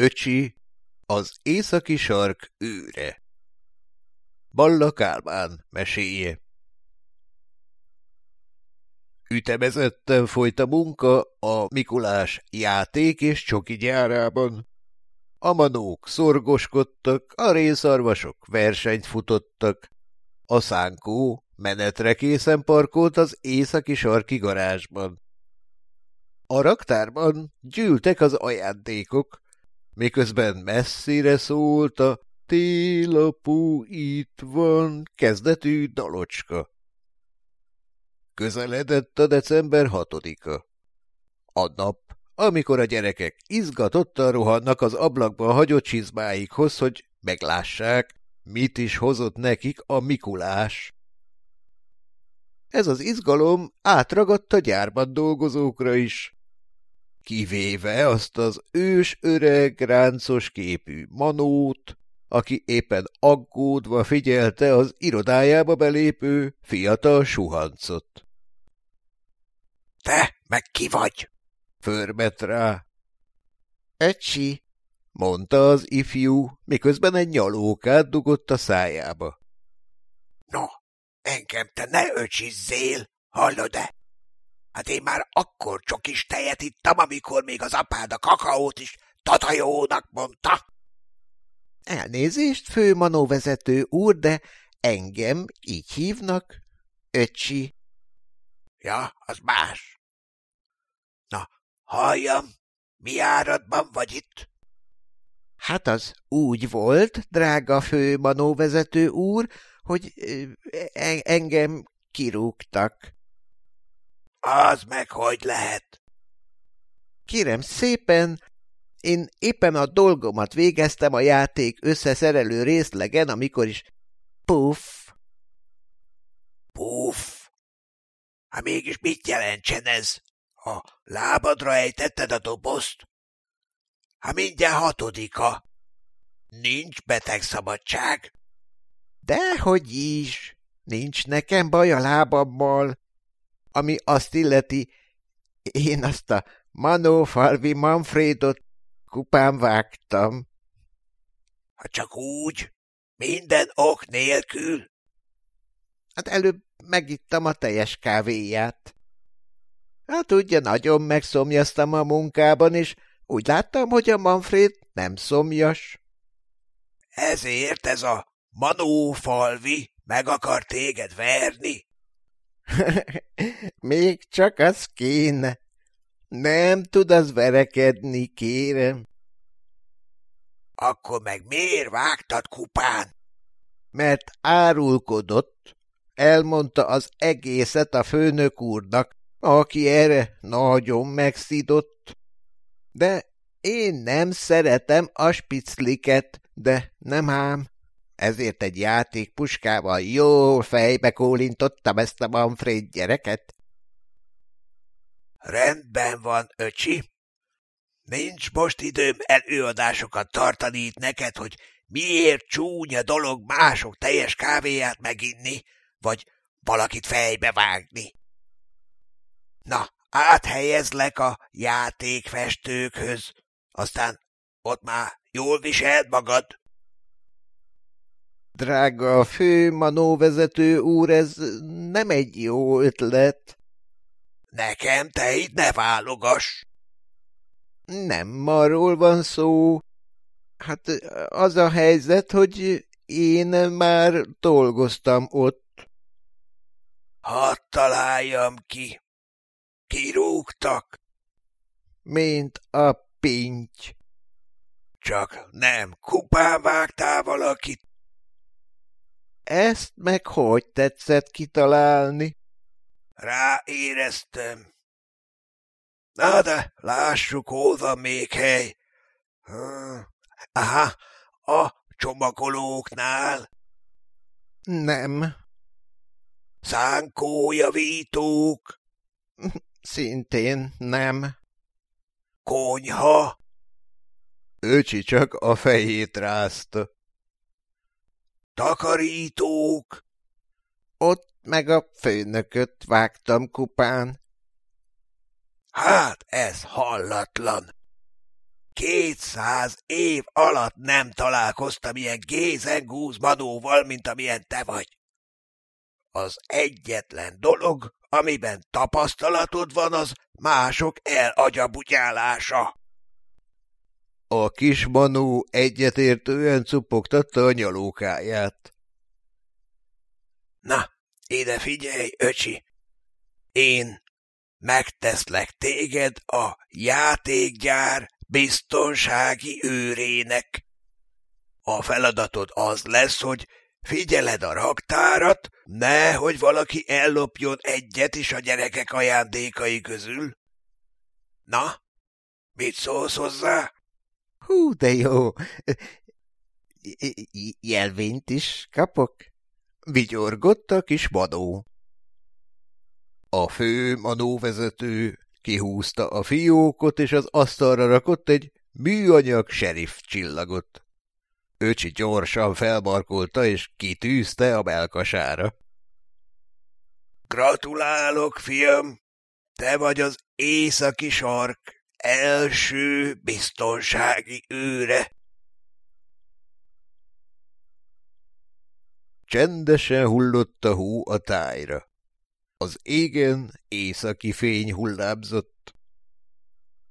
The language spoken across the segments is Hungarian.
Öcsi, az északi sark őre. Balla Kálmán meséje Ütemezetten folyt a munka a Mikulás játék és csoki gyárában. A manók szorgoskodtak, a részarvasok versenyt futottak. A szánkó menetre készen parkolt az északi sarki garázsban. A raktárban gyűltek az ajándékok, miközben messzire szólt a Télapú itt van kezdetű dalocska. Közeledett a december hatodika. A nap, amikor a gyerekek izgatottan rohannak az ablakban hagyott csizmáikhoz, hogy meglássák, mit is hozott nekik a Mikulás. Ez az izgalom átragadt a gyárban dolgozókra is kivéve azt az ős öreg ráncos képű manót, aki éppen aggódva figyelte az irodájába belépő fiatal suhancot. – Te meg ki vagy? – förmet rá. – Ecsi – mondta az ifjú, miközben egy nyalókát dugott a szájába. – No, engem te ne öcsizzél, hallod-e? Hát én már akkor csokis tejet ittam, amikor még az apád a kakaót is tatajónak mondta. Elnézést, fő manóvezető úr, de engem így hívnak, öcsi. Ja, az más. Na, halljam, mi áradban vagy itt? Hát az úgy volt, drága fő manóvezető úr, hogy engem kirúgtak. Az meg hogy lehet? Kérem szépen, én éppen a dolgomat végeztem a játék összeszerelő részlegen, amikor is puff. Puff? Hát mégis mit jelentsen ez? A lábadra ejtetted a dobozt? Hát mindjárt hatodika. Nincs betegszabadság? Dehogy is. Nincs nekem baj a lábammal ami azt illeti, én azt a Manófalvi Manfredot kupán vágtam. Ha csak úgy, minden ok nélkül? Hát előbb megittam a teljes kávéját. Hát ugye nagyon megszomjaztam a munkában, és úgy láttam, hogy a Manfred nem szomjas. Ezért ez a Manófalvi meg akar téged verni? Még csak az kéne. Nem tud az verekedni, kérem. Akkor meg miért vágtad kupán? Mert árulkodott. Elmondta az egészet a főnök úrnak, aki erre nagyon megszidott. De én nem szeretem a spicliket, de nem ám ezért egy játékpuskával jól fejbe kólintottam ezt a Manfred gyereket. Rendben van, öcsi. Nincs most időm előadásokat tartani itt neked, hogy miért csúnya dolog mások teljes kávéját meginni, vagy valakit fejbe vágni. Na, áthelyezlek a játékfestőkhöz, aztán ott már jól viseld magad. Drága fő manóvezető úr, ez nem egy jó ötlet. Nekem te itt ne válogass. Nem arról van szó. Hát az a helyzet, hogy én már dolgoztam ott. Hadd találjam ki. Kirúgtak? Mint a pinty. Csak nem kupán vágtál valakit? Ezt meg hogy tetszett kitalálni? Ráéreztem. Na de, lássuk, hol van még hely. Hm. Aha, a csomagolóknál. Nem. Szánkójavítók. Szintén nem. Konyha. Öcsi csak a fejét rázta. Takarítók! Ott meg a főnököt vágtam kupán. Hát ez hallatlan! kétszáz év alatt nem találkoztam ilyen gézengúz manóval, mint amilyen te vagy. Az egyetlen dolog, amiben tapasztalatod van, az mások elagyabutyálása. A kis manó egyetértően cupogtatta a nyalókáját. Na, ide figyelj, öcsi! Én megteszlek téged a játékgyár biztonsági őrének. A feladatod az lesz, hogy figyeled a raktárat, nehogy valaki ellopjon egyet is a gyerekek ajándékai közül. Na, mit szólsz hozzá? Hú, de jó! Jelvényt is kapok? Vigyorgott a kis madó. A fő manóvezető kihúzta a fiókot, és az asztalra rakott egy műanyag sheriff csillagot. Öcsi gyorsan felmarkolta, és kitűzte a belkasára. Gratulálok, fiam! Te vagy az északi sark első biztonsági őre. Csendesen hullott a hú a tájra. Az égen északi fény hullámzott.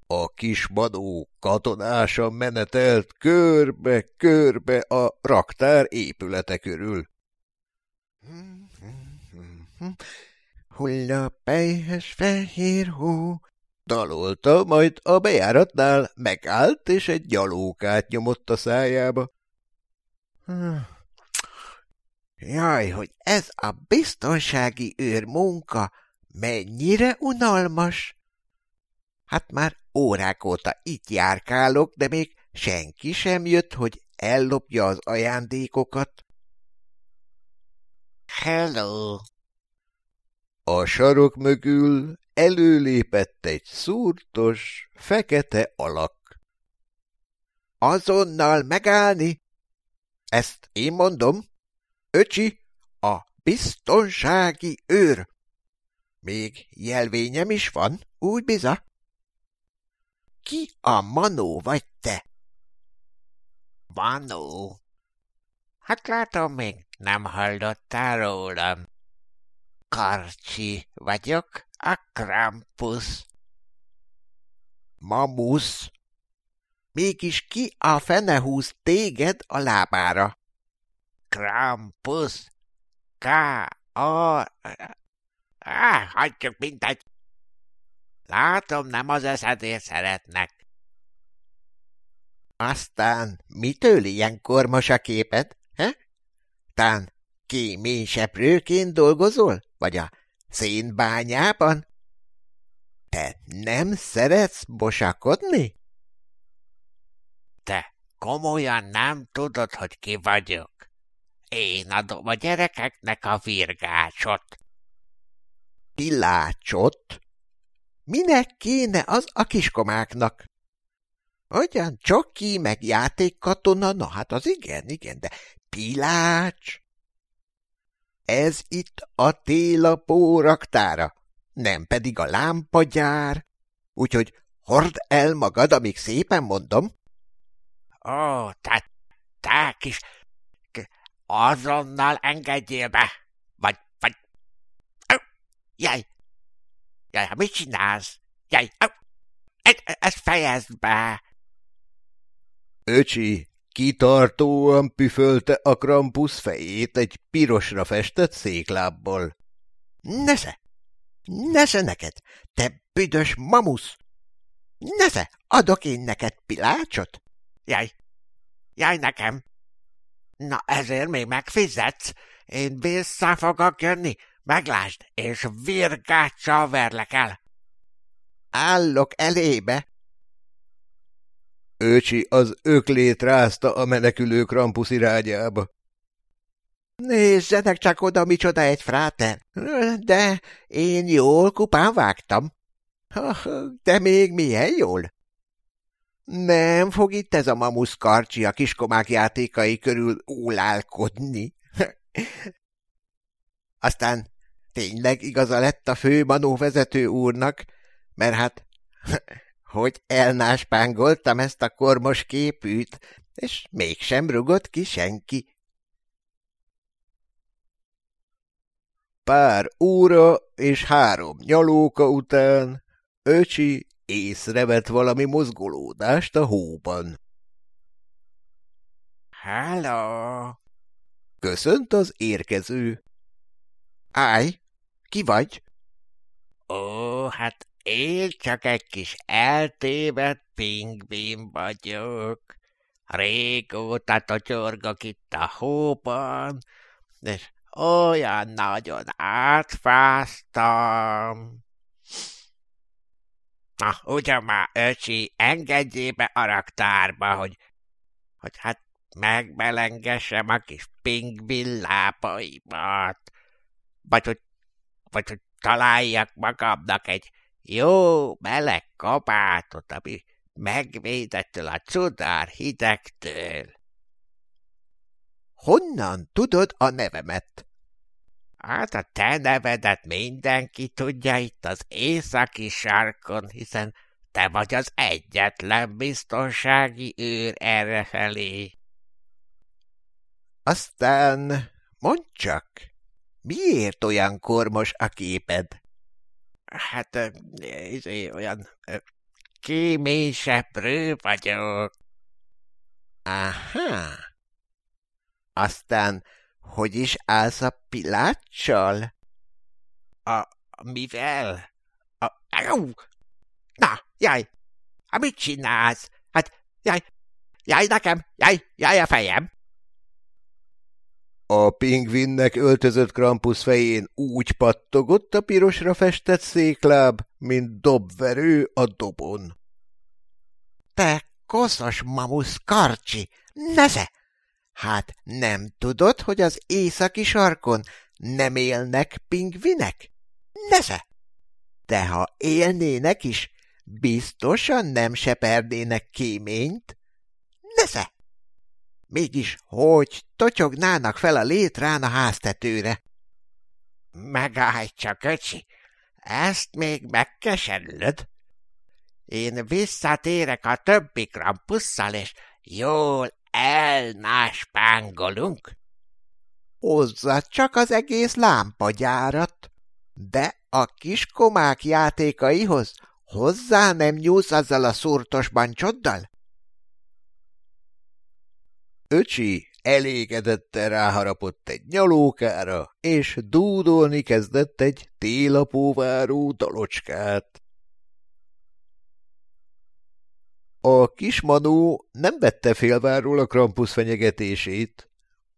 A kis madó katonásan menetelt körbe-körbe a raktár épülete körül. Hulla pejhes fehér hó, dalolta, majd a bejáratnál megállt, és egy gyalókát nyomott a szájába. Jaj, hogy ez a biztonsági őr munka mennyire unalmas! Hát már órák óta itt járkálok, de még senki sem jött, hogy ellopja az ajándékokat. Hello! A sarok mögül előlépett egy szúrtos, fekete alak. Azonnal megállni! Ezt én mondom. Öcsi, a biztonsági őr. Még jelvényem is van, úgy biza? Ki a manó vagy te? Manó? Hát látom, még nem hallottál rólam. Karcsi vagyok, a Krampus. Mamusz? Mégis ki a fene húz téged a lábára? Krampus. K. A. Á, hagyjuk mindegy. Látom, nem az eszedért szeretnek. Aztán mitől ilyen kormos a képed, he? Tán kéményseprőként dolgozol? Vagy a szénbányában? Te nem szeretsz bosakodni? Te komolyan nem tudod, hogy ki vagyok. Én adom a gyerekeknek a virgácsot. Pilácsot? Minek kéne az a kiskomáknak? Olyan csoki, meg játékkatona, na hát az igen, igen, de pilács? Ez itt a télapó raktára, nem pedig a lámpagyár, úgyhogy hord el magad, amíg szépen mondom. Ó, te, te kis Azonnal engedjél be! Vagy, vagy... Oh, jaj! Jaj, mit csinálsz? Jaj, oh, ezt, ezt fejezd be! Öcsi kitartóan püfölte a Krampus fejét egy pirosra festett széklábbal. Nesze! Nesze neked, te büdös mamusz! Nesze, adok én neked pilácsot? Jaj, jaj nekem! Na ezért még megfizetsz? Én vissza fogok jönni, meglásd, és virgáccsal verlek el. Állok elébe. Őcsi az öklét rázta a menekülő Krampusz irányába. Nézzenek csak oda, micsoda egy fráter. De én jól kupán vágtam. De még milyen jól. Nem fog itt ez a mamusz karcsi a kiskomák játékai körül ólálkodni. Aztán tényleg igaza lett a fő manóvezető úrnak, mert hát hogy elnáspángoltam ezt a kormos képűt, és mégsem rugott ki senki. Pár óra és három nyalóka után öcsi észrevett valami mozgolódást a hóban. Hello! Köszönt az érkező. Állj, ki vagy? Ó, hát én csak egy kis eltévedt pingvin vagyok. Régóta totyorgok itt a hóban, és olyan nagyon átfáztam. Na, ugyan már, öcsi, engedjébe a raktárba, hogy, hogy hát megbelengessem a kis pingvin lábaimat, vagy hogy, vagy hogy találjak magamnak egy jó meleg kabátot, ami megvédettől a cudár hidegtől. Honnan tudod a nevemet? Hát a te nevedet mindenki tudja itt az északi sarkon, hiszen te vagy az egyetlen biztonsági őr errefelé. Aztán mondd csak, miért olyan kormos a képed? Hát, ez olyan kéményseprő vagyok. Aha. Aztán hogy is állsz a piláccsal? A mivel? A, au! Na, jaj! Hát mit csinálsz? Hát, jaj, jaj nekem, jaj, jaj a fejem! A pingvinnek öltözött Krampus fején úgy pattogott a pirosra festett székláb, mint dobverő a dobon. Te koszos mamusz karcsi, neze! Hát nem tudod, hogy az északi sarkon nem élnek pingvinek? Neze! De ha élnének is, biztosan nem sepernének kéményt? Neze! Mégis hogy totyognának fel a létrán a háztetőre? Megállj csak, öcsi, ezt még megkeserülöd. Én visszatérek a többi krampusszal, és jól elnáspángolunk. Hozza csak az egész lámpagyárat, de a kiskomák játékaihoz hozzá nem nyúlsz azzal a szurtos bancsoddal? Öcsi elégedetten ráharapott egy nyalókára, és dúdolni kezdett egy télapóváró dalocskát. A kismanó nem vette félváról a Krampus fenyegetését.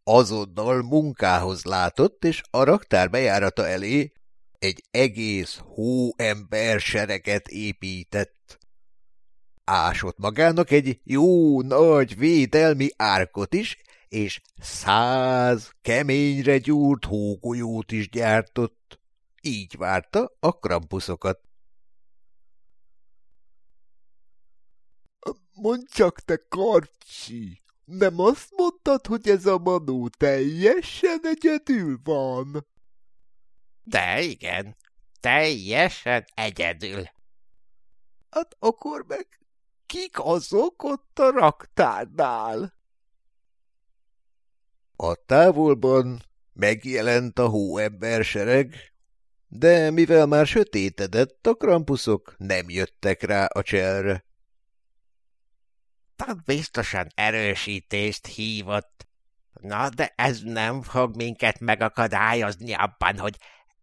Azonnal munkához látott, és a raktár bejárata elé egy egész hóember sereget épített. Ásott magának egy jó nagy védelmi árkot is, és száz keményre gyúrt hógolyót is gyártott. Így várta a krampuszokat. Mondd csak te, Karcsi, nem azt mondtad, hogy ez a manó teljesen egyedül van? De igen, teljesen egyedül. Hát akkor meg kik azok ott a raktárnál? A távolban megjelent a hóember sereg, de mivel már sötétedett, a krampuszok nem jöttek rá a cselre. Tehát biztosan erősítést hívott. Na, de ez nem fog minket megakadályozni abban, hogy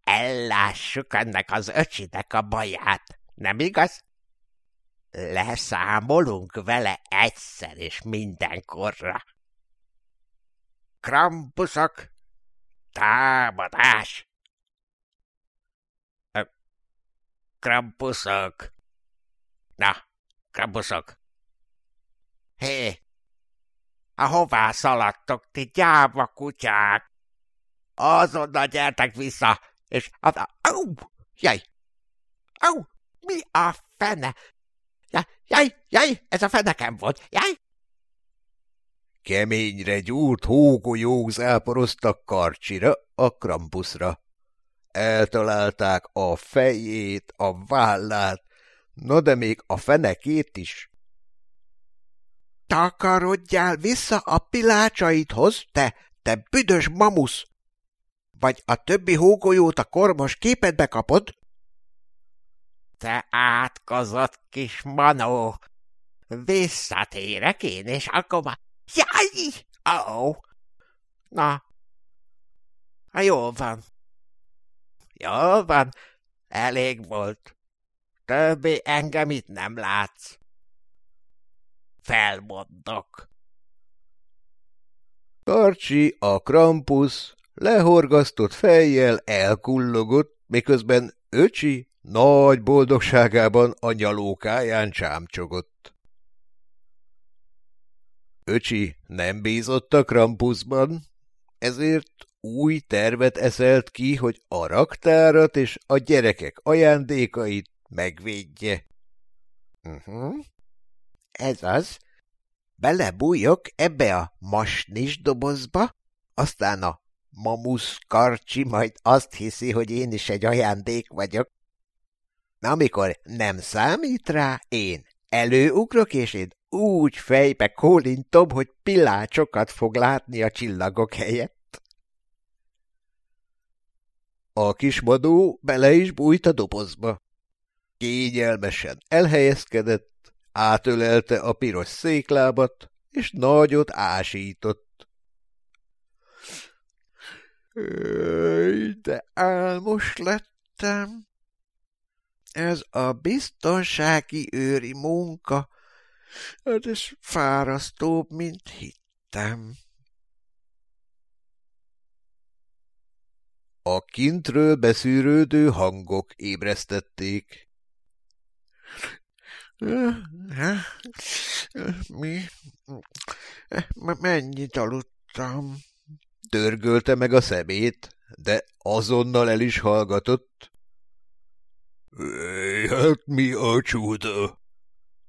ellássuk ennek az öcsinek a baját, nem igaz? Leszámolunk vele egyszer és mindenkorra. Krampuszok, támadás! Krampuszok! Na, krampuszok! Hé! Ahová szaladtok, ti gyáva kutyák? Azonnal gyertek vissza, és az a... Au! Jaj! Au! Mi a fene? Jaj, jaj, ez a fenekem volt, jaj! Keményre gyúrt hógolyók záporoztak karcsira, a krampuszra. Eltalálták a fejét, a vállát, No de még a fenekét is. Takarodjál vissza a pilácsaidhoz, te, te büdös mamusz! Vagy a többi hógolyót a kormos képedbe kapod? Te átkozott kis manó! Visszatérek én, és akkor már... Jaj! Ó! Oh. Na, ha jól van. Jól van, elég volt. Többé engem itt nem látsz. Felmondok. Karcsi, a Krampus lehorgasztott fejjel elkullogott, miközben öcsi nagy boldogságában a nyalókáján csámcsogott. Öcsi nem bízott a Krampusban, ezért új tervet eszelt ki, hogy a raktárat és a gyerekek ajándékait megvédje. Uh -huh. Ez az. Belebújok ebbe a masnis dobozba, aztán a mamusz karcsi majd azt hiszi, hogy én is egy ajándék vagyok. Amikor nem számít rá, én előugrok, és én úgy fejbe kólintom, hogy pillácsokat fog látni a csillagok helyett. A kismadó bele is bújt a dobozba. Kényelmesen elhelyezkedett, átölelte a piros széklábat, és nagyot ásított. De álmos lettem. Ez a biztonsági őri munka, ez fárasztóbb, mint hittem. A kintről beszűrődő hangok ébresztették. Mi? Mennyit aludtam? Törgölte meg a szemét, de azonnal el is hallgatott. Hát mi a csuda?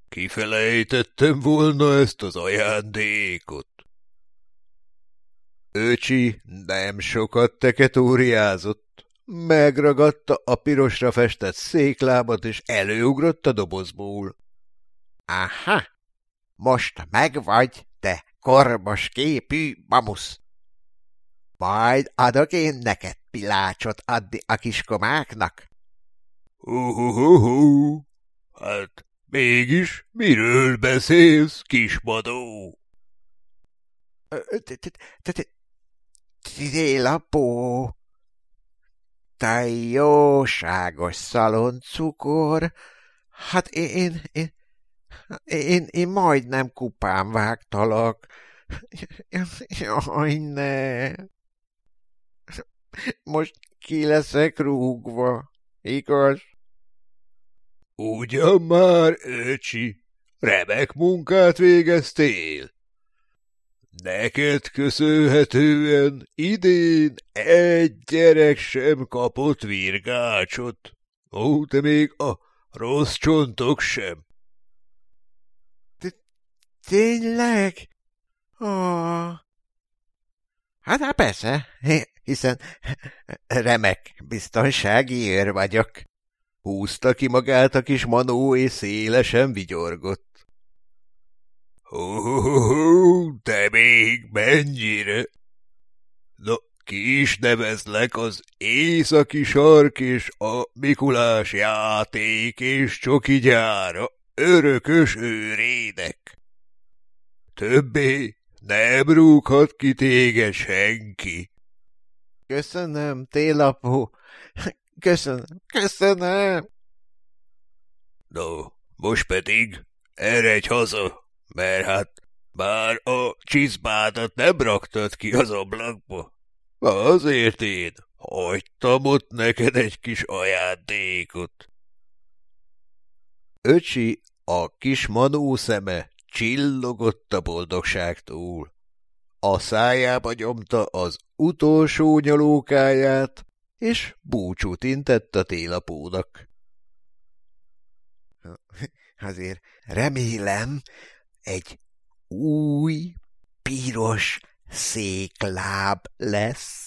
Kifelejtettem volna ezt az ajándékot. Öcsi nem sokat teketóriázott. Megragadta a pirosra festett széklábat, és előugrott a dobozból. Aha, most megvagy, te kormos képű mamusz. Majd adok én neked pilácsot adni a kiskomáknak. Hú-hú-hú, hát Mégis miről beszélsz, kismadó? Télapó, te jóságos szaloncukor, hát én, én, én, én majdnem kupán vágtalak. Jaj, ne! Most ki leszek rúgva, igaz? Ugyan már, öcsi, remek munkát végeztél. Neked köszönhetően idén egy gyerek sem kapott virgácsot. Ó, te még a rossz csontok sem. Tényleg? Ó, hát, hát persze, hiszen remek biztonsági őr vagyok. Húzta ki magát a kis manó, és szélesen vigyorgott. Hú, te még mennyire? Na, ki is nevezlek az északi sark és a Mikulás játék és csoki gyára örökös őrének. Többé nem rúghat ki téged senki. Köszönöm, télapó, Köszönöm, köszönöm. No, most pedig eredj haza, mert hát bár a csizmádat nem raktad ki az ablakba, azért én hagytam ott neked egy kis ajándékot. Öcsi, a kis manó szeme csillogott a boldogságtól. A szájába nyomta az utolsó nyalókáját, és búcsút intett a télapónak. Azért remélem, egy új, piros székláb lesz.